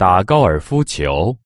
打高尔夫球。